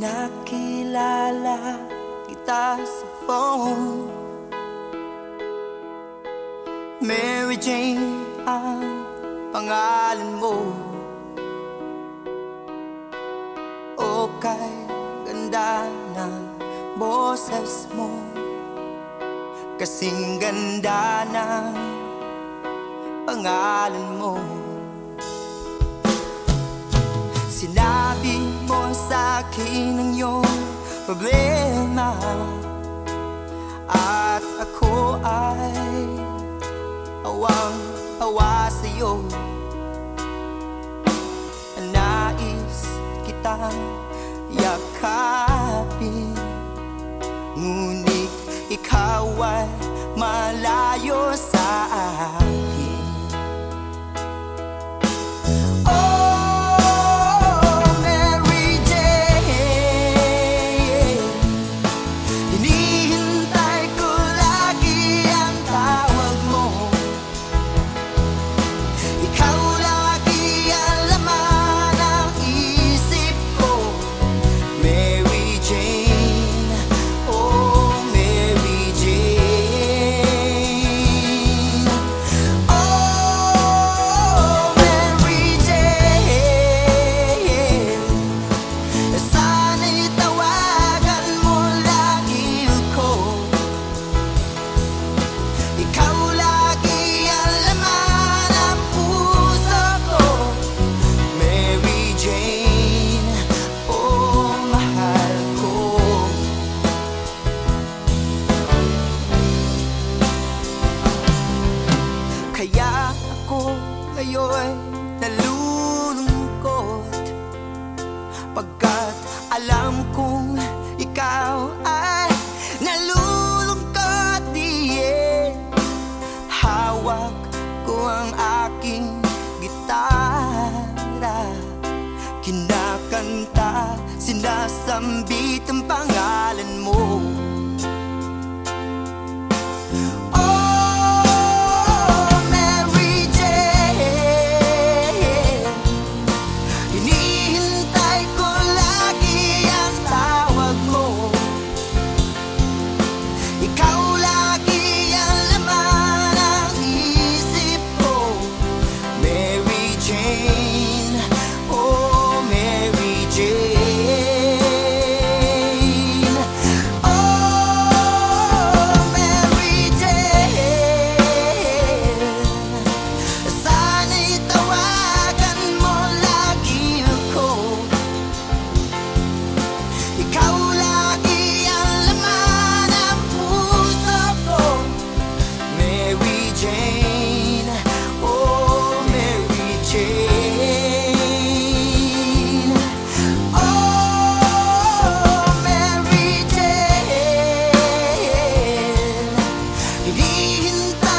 Nakilala kita sa phone. Mary Jane ang pangalan mo. O kay ganda ng boses mo. Kasing ganda ng pangalan mo. Sinabi mo sa akin problema. At ako ay awang-awa sa'yo. Nais kitang ngayon nalulungkot. Pagkat alam kong ikaw ay nalulungkot diye Hawak ko ang aking gitara. Kinakanta, sinasambit ang pangalan mo cinta.